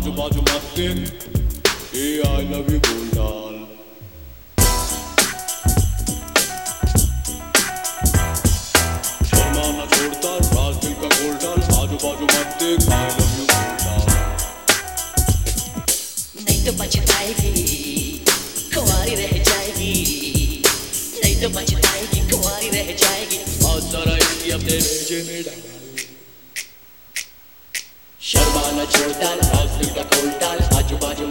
आजू बाजू देख ए आई लव यू बोल डाल शर्माना छोड़ डाल राज दिल का खोल डाल आजू बाजू देख आई लव यू बोल डाल नहीं तो पछताएगी कुंवारी रह जाएगी। नहीं तो पछताएगी कुंवारी रह जाएगी। आज जरा इसकी अपने भेजे में डाल। शर्माना छोड़ डाल राज दिल का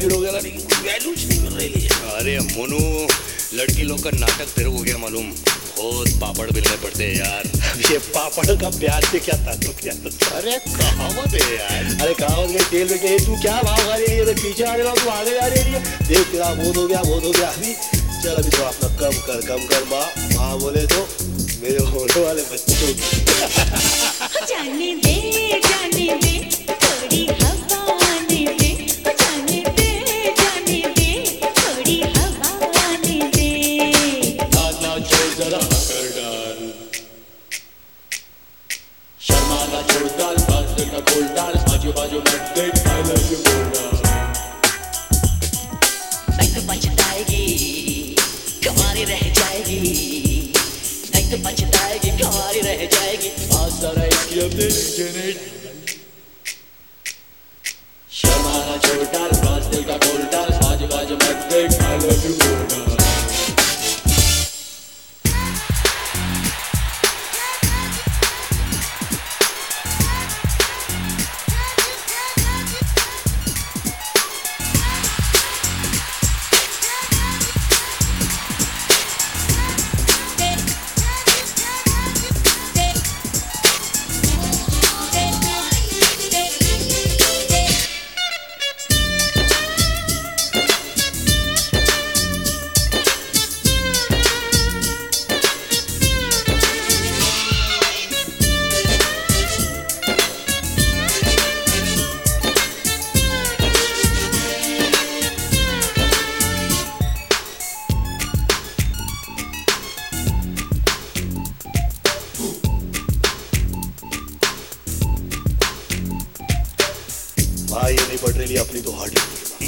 कंप्लीट हो गया ना लेकिन वैल्यू नहीं मिल रही है अरे मोनू लड़की लोग का नाटक तेरे को क्या मालूम? बहुत पापड़ बेलने पड़ते हैं यार। ये पापड़ का प्याज से क्या ताल्लुक है अरे कहावत है यार। अरे कहावत के तेल में कहे तू क्या भाव खा रही है? तो पीछे आने वाला तू आगे जा रही है। देख तेरा बहुत हो गया बहुत हो गया। अभी चल अभी थोड़ा अपना कम कर कम कर माँ। माँ बोले तो मेरे होने वाले बच्चों। इसकी अपने भेजे में डाल शर्माना छोड़ डाल राज दिल का खोल यू नहीं पड़ रही अपनी तो हार्ड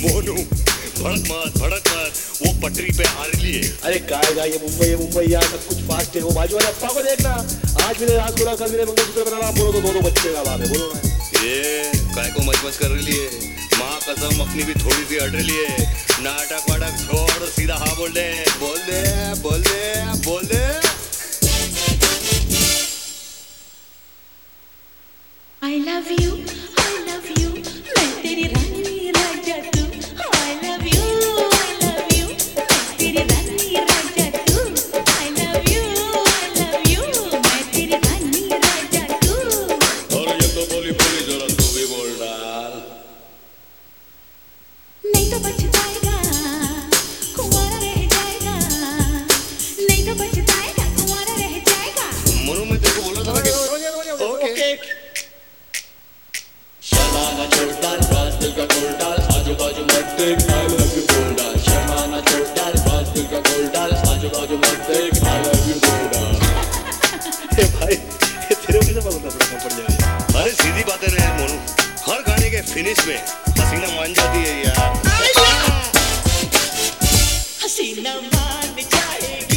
मोनू भड़क मत भड़क मत वो पटरी पे आ रही है अरे काय गाय ये मुंबई ये मुंबई यार सब कुछ फास्ट है। वो बाजू वाले अप्पा को देखना। आज मिले रात को कल मिले मंगलसूत्र बनाना बोलो तो दोनों बच्चे का बाप है बोलो ये काय को मच मच कर रही है माँ कसम अपनी भी थोड़ी सी अट रही है नाटक वाटक छोड़ सीधा हाँ बोल दे। बोल दे बोल दे बोल दे। सीधी बातें रहे मोनू। हर गाने के She no money, trying.